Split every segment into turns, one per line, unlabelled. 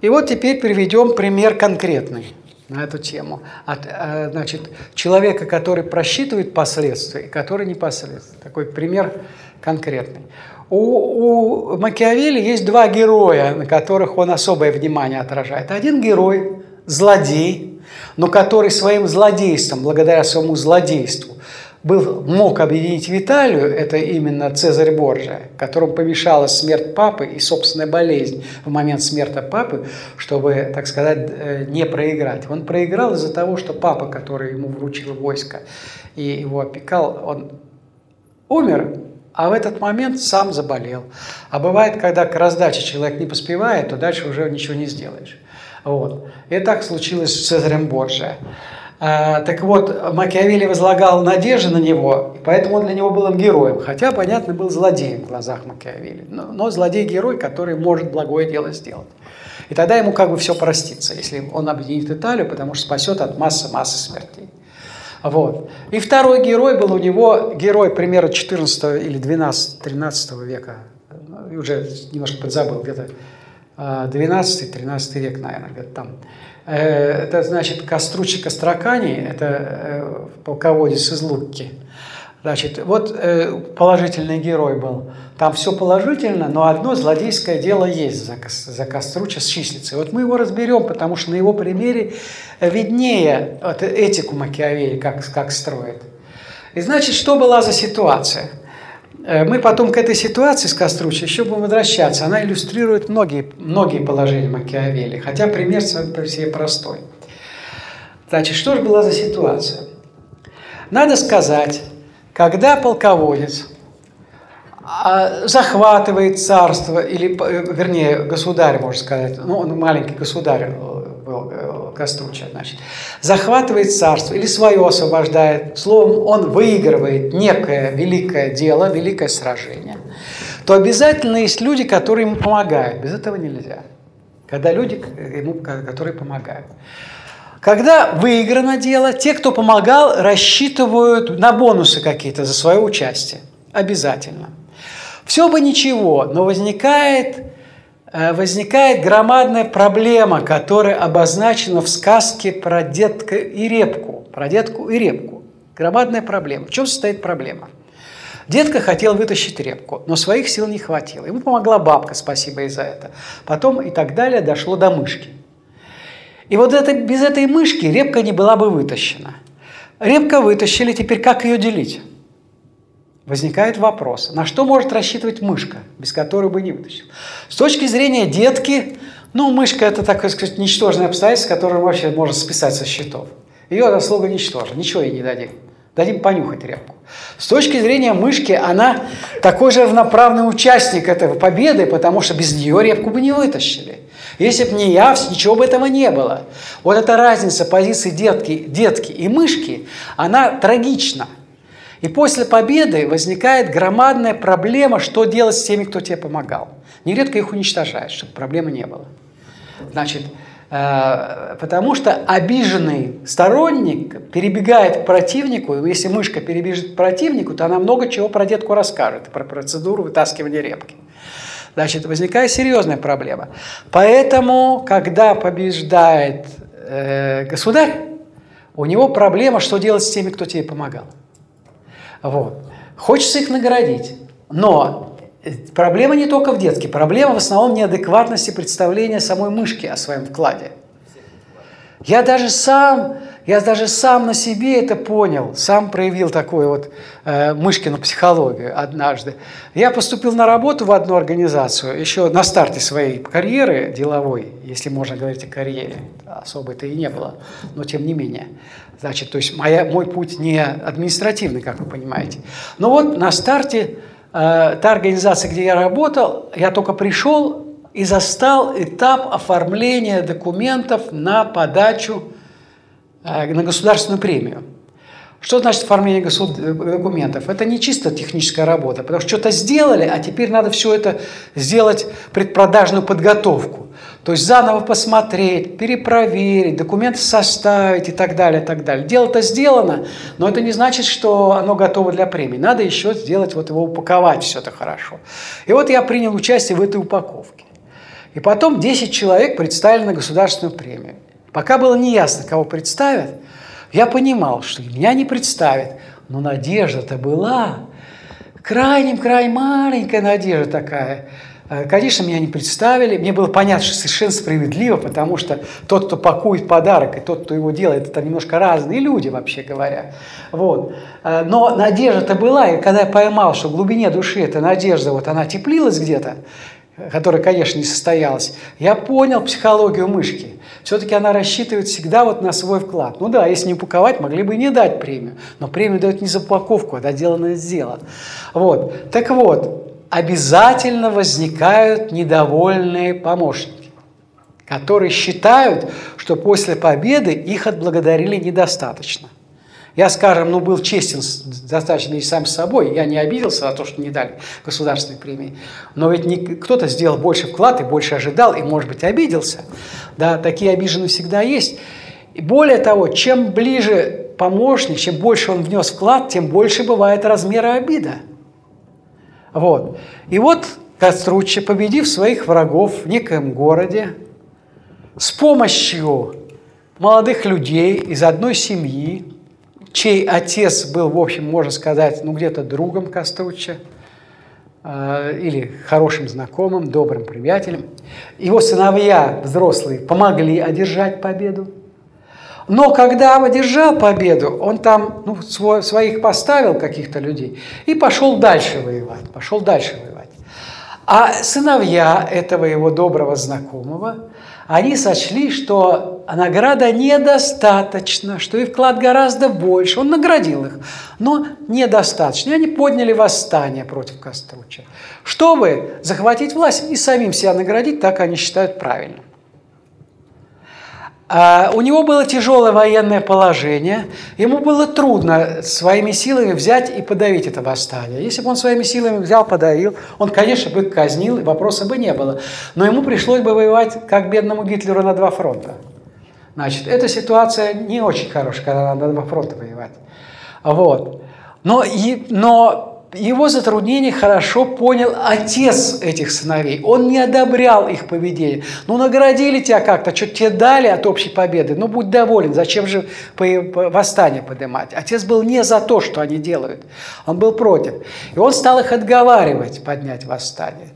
И вот теперь приведем пример конкретный на эту тему. От, э, значит, человека, который просчитывает последствия который непосредственно. Такой пример конкретный. У, у Макиавелли есть два героя, на которых он особое внимание отражает. Один герой – злодей, но который своим злодейством, благодаря своему злодейству, был, мог объединить Виталию, это именно Цезарь Борджия, которому помешала смерть папы и собственная болезнь в момент смерти папы, чтобы, так сказать, э, не проиграть. Он проиграл из-за того, что папа, который ему вручил войско и его опекал, он умер, а в этот момент сам заболел. А бывает, когда к раздаче человек не поспевает, то дальше уже ничего не сделаешь. Вот. И так случилось с Цезарем Борджия. А, так вот, Макиавелли возлагал надежды на него, поэтому он для него был героем. Хотя, понятно, был злодеем в глазах Макиавелли. Но, но злодей-герой, который может благое дело сделать. И тогда ему как бы все простится, если он объединит Италию, потому что спасет от массы-массы смертей. Вот. И второй герой был у него, герой примерно 14 или 12, 13 века, ну, уже немножко подзабыл, где-то 12-13 век, наверное, где-то там. Э, это значит Костручи Костракани, это э, полководец из Лукки. Значит, вот э, положительный герой был. Там все положительно, но одно злодейское дело есть за, за Коструча с числицей. Вот мы его разберем, потому что на его примере виднее вот, этику Макиавелли, как, как строит. И значит, что была за ситуация – мы потом к этой ситуации с Костручей еще будем возвращаться. Она иллюстрирует многие, многие положения Макиавелли, хотя пример по себе простой. Значит, что же была за ситуация? Надо сказать, когда полководец а, захватывает царство, или, э, вернее, государь, можно сказать, ну, он маленький государь э, Коструча, значит, захватывает царство или свое освобождает, словом, он выигрывает некое великое дело, великое сражение, то обязательно есть люди, которые ему помогают. Без этого нельзя. Когда люди, ему, которые помогают. Когда выиграно дело, те, кто помогал, рассчитывают на бонусы какие-то за свое участие. Обязательно. Все бы ничего, но возникает Э, возникает громадная проблема, которая обозначена в сказке про детка и репку. Про детку и репку. Громадная проблема. В чем состоит проблема? Детка хотел вытащить репку, но своих сил не хватило. Ему помогла бабка, спасибо и за это. Потом и так далее дошло до мышки. И вот это, без этой мышки репка не была бы вытащена. Репка вытащили, теперь как ее делить? Возникает вопрос, на что может рассчитывать мышка, без которой бы не вытащил. С точки зрения детки, ну, мышка – это, так сказать, ничтожное обстоятельство, которое вообще можно списать со счетов. Ее заслуга ничтожна, ничего ей не дадим. Дадим понюхать репку. С точки зрения мышки, она такой же равноправный участник этой победы, потому что без нее репку бы не вытащили. Если бы не я, ничего бы этого не было. Вот эта разница позиции детки, детки и мышки, она трагична. И после победы возникает громадная проблема, что делать с теми, кто тебе помогал. Нередко их уничтожают, чтобы проблемы не было. Значит, э, потому что обиженный сторонник перебегает к противнику, и если мышка перебежит к противнику, то она много чего про детку расскажет, про процедуру вытаскивания репки. Значит, возникает серьезная проблема. Поэтому, когда побеждает э, государь, у него проблема, что делать с теми, кто тебе помогал. Вот. Хочется их наградить. Но проблема не только в детке, проблема в основном неадекватности представления самой мышки о своем вкладе. Я даже сам, я даже сам на себе это понял, сам проявил такую вот э, мышкину психологию однажды. Я поступил на работу в одну организацию еще на старте своей карьеры деловой, если можно говорить о карьере, особой-то и не было, но тем не менее. Значит, то есть моя, мой путь не административный, как вы понимаете. Но вот на старте э, та организация, где я работал, я только пришел и застал этап оформления документов на подачу на государственную премию. Что значит оформление документов? Это не чисто техническая работа, потому что что-то сделали, а теперь надо все это сделать предпродажную подготовку. То есть заново посмотреть, перепроверить, документы составить и так далее, и так далее. Дело-то сделано, но это не значит, что оно готово для премии. Надо еще сделать, вот его упаковать все это хорошо. И вот я принял участие в этой упаковке. И потом 10 человек представили на государственную премию. Пока было неясно, кого представят, я понимал, что меня не представят. Но надежда-то была. Крайним-край маленькая надежда такая – Э, конечно, меня не представили. Мне было понятно, что совершенно справедливо, потому что тот, кто пакует подарок, и тот, кто его делает, это немножко разные люди, вообще говоря. Вот. Э, но надежда-то была, и когда я поймал, что в глубине души эта надежда, вот она теплилась где-то, которая, конечно, не состоялась, я понял психологию мышки. Все-таки она рассчитывает всегда вот на свой вклад. Ну да, если не упаковать, могли бы и не дать премию. Но премию дают не за упаковку, а доделанное сделано. Вот. Так вот, обязательно возникают недовольные помощники, которые считают, что после победы их отблагодарили недостаточно. Я, скажем, ну, был честен достаточно и сам с собой, я не обиделся за то, что не дали государственной премии, но ведь не, кто-то сделал больше вклад и больше ожидал, и, может быть, обиделся. Да, такие обиженные всегда есть. И более того, чем ближе помощник, чем больше он внес вклад, тем больше бывает размера обида. Вот. И вот Коструччи, победив своих врагов в некоем городе, с помощью молодых людей из одной семьи, чей отец был, в общем, можно сказать, ну где-то другом Костручча, или хорошим знакомым, добрым приятелем. Его сыновья взрослые помогли одержать победу. Но когда одержал победу, он там ну, свой, своих поставил каких-то людей и пошел дальше воевать, пошел дальше воевать. А сыновья этого его доброго знакомого, они сочли, что награда недостаточно, что и вклад гораздо больше. Он наградил их, но недостаточно. И они подняли восстание против Коструча. Чтобы захватить власть и самим себя наградить, так они считают правильным. А, у него было тяжелое военное положение, ему было трудно своими силами взять и подавить это восстание. Если бы он своими силами взял, подавил, он, конечно, бы казнил, вопроса бы не было. Но ему пришлось бы воевать, как бедному Гитлеру, на два фронта. Значит, эта ситуация не очень хорошая, когда надо на два фронта воевать. Вот. Но, и, но его затруднение хорошо понял отец этих сыновей. Он не одобрял их поведение. Ну, наградили тебя как-то, что тебе дали от общей победы. Ну, будь доволен, зачем же восстание поднимать? Отец был не за то, что они делают. Он был против. И он стал их отговаривать поднять восстание.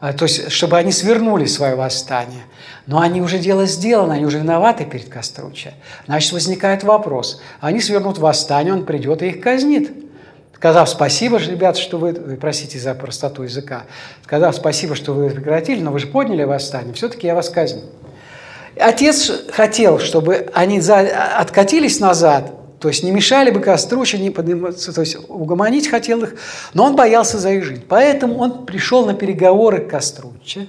А, то есть, чтобы они свернули свое восстание. Но они уже дело сделано, они уже виноваты перед Коструча. Значит, возникает вопрос. Они свернут восстание, он придет и их казнит сказав спасибо, ребята, что вы, простите за простоту языка, сказав спасибо, что вы прекратили, но вы же подняли восстание, все-таки я вас казню. Отец хотел, чтобы они за, откатились назад, то есть не мешали бы Коструче, не подниматься, то есть угомонить хотел их, но он боялся за их жизнь. Поэтому он пришел на переговоры к Коструче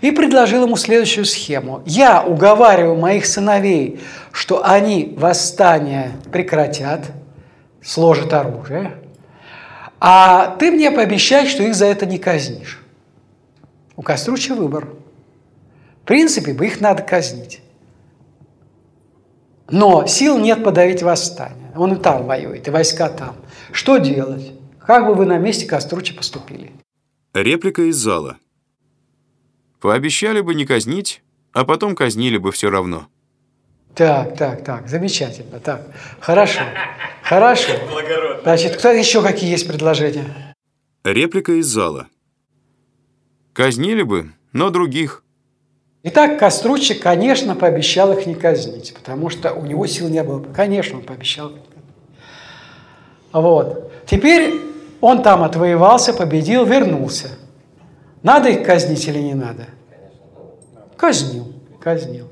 и предложил ему следующую схему. Я уговариваю моих сыновей, что они восстание прекратят – сложат оружие, а ты мне пообещай, что их за это не казнишь. У Коструча выбор. В принципе, бы их надо казнить. Но сил нет подавить восстание. Он и там воюет, и войска там. Что делать? Как бы вы на месте Коструча поступили?
Реплика из зала. Пообещали бы не казнить, а потом казнили бы все равно.
Так, так, так, замечательно. Так, хорошо, хорошо. Значит, кто еще какие есть предложения?
Реплика из зала. Казнили бы, но других.
Итак, Костручик, конечно, пообещал их не казнить, потому что у него сил не было. Конечно, он пообещал. Вот. Теперь он там отвоевался, победил, вернулся. Надо их казнить или не надо? Казнил, казнил.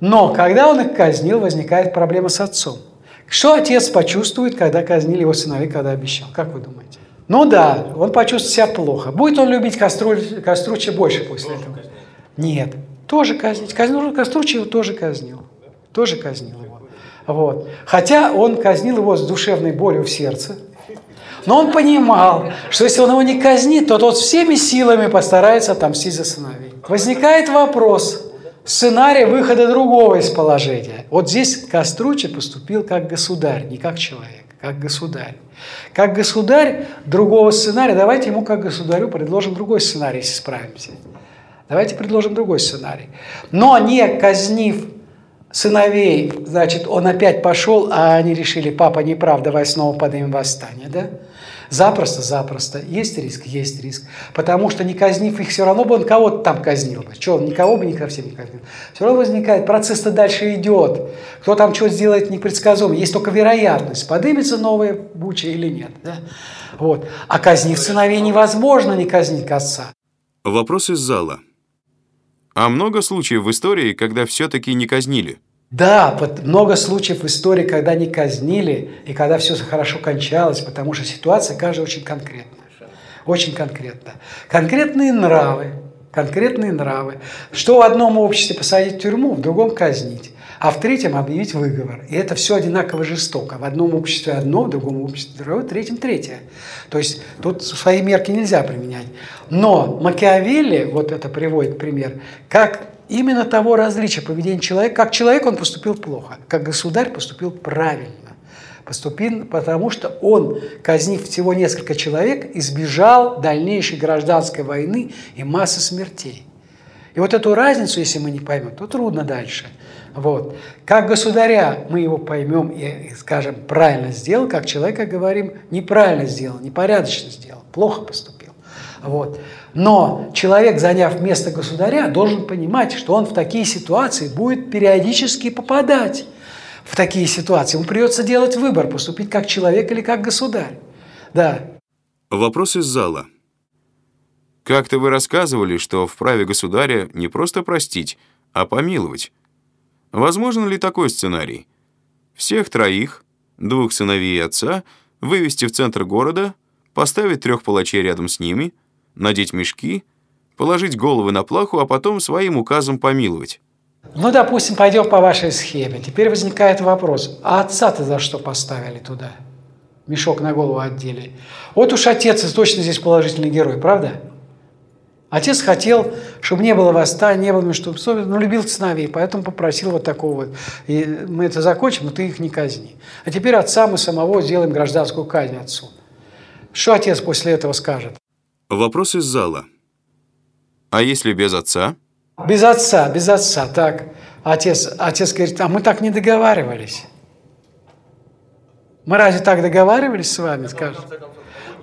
Но когда он их казнил, возникает проблема с отцом. Что отец почувствует, когда казнили его сыновей, когда обещал? Как вы думаете? Ну да, он почувствует себя плохо. Будет он любить Костру... Коструча больше после тоже этого? Казнить. Нет, тоже казнить. Казнил Коструча его тоже казнил. Тоже казнил его. Вот. Хотя он казнил его с душевной болью в сердце. Но он понимал, что если он его не казнит, то тот всеми силами постарается отомстить за сыновей. Возникает вопрос, сценарий выхода другого из положения. Вот здесь Костручи поступил как государь, не как человек, как государь. Как государь другого сценария, давайте ему как государю предложим другой сценарий, если справимся. Давайте предложим другой сценарий. Но не казнив сыновей, значит, он опять пошел, а они решили, папа не прав, давай снова поднимем восстание, да? Запросто, запросто. Есть риск? Есть риск. Потому что не казнив их, все равно бы он кого-то там казнил бы. Что, он никого бы никогда всем не казнил. Все равно возникает, процесс-то дальше идет. Кто там что сделает, непредсказуемо. Есть только вероятность, поднимется новая буча или нет. Да? Вот. А казнив сыновей невозможно не казнить отца.
Вопрос из зала. А много случаев в истории, когда все-таки не казнили?
Да, много случаев в истории, когда не казнили и когда все хорошо кончалось, потому что ситуация каждая очень конкретная. Очень конкретно. Конкретные нравы, конкретные нравы. Что в одном обществе посадить в тюрьму, в другом казнить, а в третьем объявить выговор. И это все одинаково жестоко. В одном обществе одно, в другом обществе другое, в третьем третье. То есть тут свои мерки нельзя применять. Но Макиавелли, вот это приводит пример, как именно того различия поведения человека. Как человек он поступил плохо, как государь поступил правильно. Поступил, потому что он, казнив всего несколько человек, избежал дальнейшей гражданской войны и массы смертей. И вот эту разницу, если мы не поймем, то трудно дальше. Вот. Как государя мы его поймем и скажем, правильно сделал, как человека говорим, неправильно сделал, непорядочно сделал, плохо поступил. Вот. Но человек, заняв место государя, должен понимать, что он в такие ситуации будет периодически попадать в такие ситуации. Ему придется делать выбор, поступить как человек или как государь. Да.
Вопрос из зала. Как-то вы рассказывали, что в праве государя не просто простить, а помиловать. Возможен ли такой сценарий? Всех троих, двух сыновей и отца, вывести в центр города, поставить трех палачей рядом с ними – надеть мешки, положить головы на плаху, а потом своим указом помиловать.
Ну, допустим, пойдем по вашей схеме. Теперь возникает вопрос, а отца-то за что поставили туда? Мешок на голову отдели. Вот уж отец точно здесь положительный герой, правда? Отец хотел, чтобы не было восстания, не было междоусобиц, но любил сыновей, поэтому попросил вот такого вот. И мы это закончим, но ты их не казни. А теперь отца мы самого сделаем гражданскую казнь отцу. Что отец после этого скажет?
Вопрос из зала. А если без отца?
Без отца, без отца. Так, отец, отец говорит, а мы так не договаривались. Мы разве так договаривались с вами, скажет?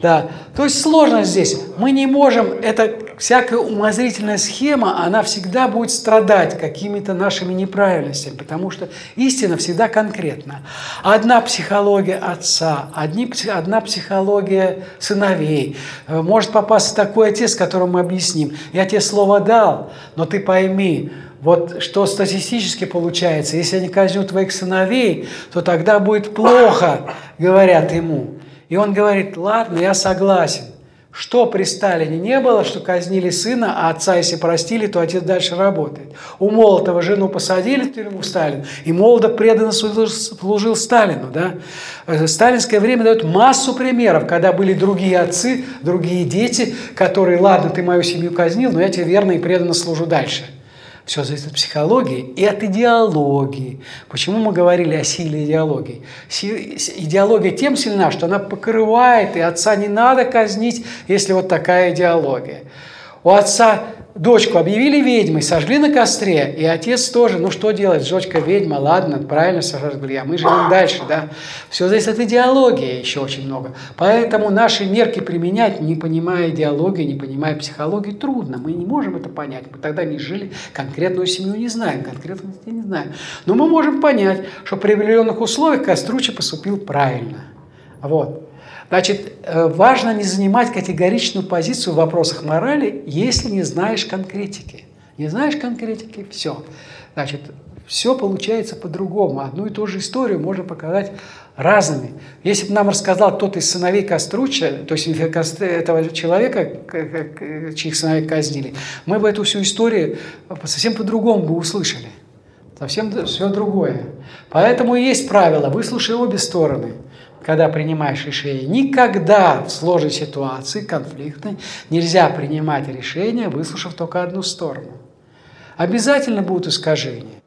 Да. То есть сложно здесь. Мы не можем, это всякая умозрительная схема, она всегда будет страдать какими-то нашими неправильностями, потому что истина всегда конкретна. Одна психология отца, одни, одна психология сыновей. Э, может попасться такой отец, которому мы объясним. Я тебе слово дал, но ты пойми, вот что статистически получается, если они казню твоих сыновей, то тогда будет плохо, говорят ему. И он говорит, ладно, я согласен. Что при Сталине не было, что казнили сына, а отца, если простили, то отец дальше работает. У Молотова жену посадили в тюрьму Сталин, и Молотов преданно служил Сталину. Да? Э, сталинское время дает массу примеров, когда были другие отцы, другие дети, которые, ладно, ты мою семью казнил, но я тебе верно и преданно служу дальше. Все зависит от психологии и от идеологии. Почему мы говорили о силе идеологии? Идеология тем сильна, что она покрывает, и отца не надо казнить, если вот такая идеология. У отца дочку объявили ведьмой, сожгли на костре, и отец тоже, ну что делать, дочка ведьма, ладно, правильно сожгли, а мы живем дальше, да. Все зависит от идеологии еще очень много. Поэтому наши мерки применять, не понимая идеологии, не понимая психологии, трудно. Мы не можем это понять. Мы тогда не жили, конкретную семью не знаем, конкретную детей не знаем. Но мы можем понять, что при определенных условиях Коструча поступил правильно. Вот. Значит, э, важно не занимать категоричную позицию в вопросах морали, если не знаешь конкретики. Не знаешь конкретики – все. Значит, все получается по-другому. Одну и ту же историю можно показать разными. Если бы нам рассказал кто-то из сыновей Коструча, то есть этого человека, чьих сыновей казнили, мы бы эту всю историю совсем по-другому бы услышали. Совсем все другое. Поэтому и есть правило – выслушай обе стороны – когда принимаешь решение. Никогда в сложной ситуации, конфликтной, нельзя принимать решение, выслушав только одну сторону. Обязательно будут искажения.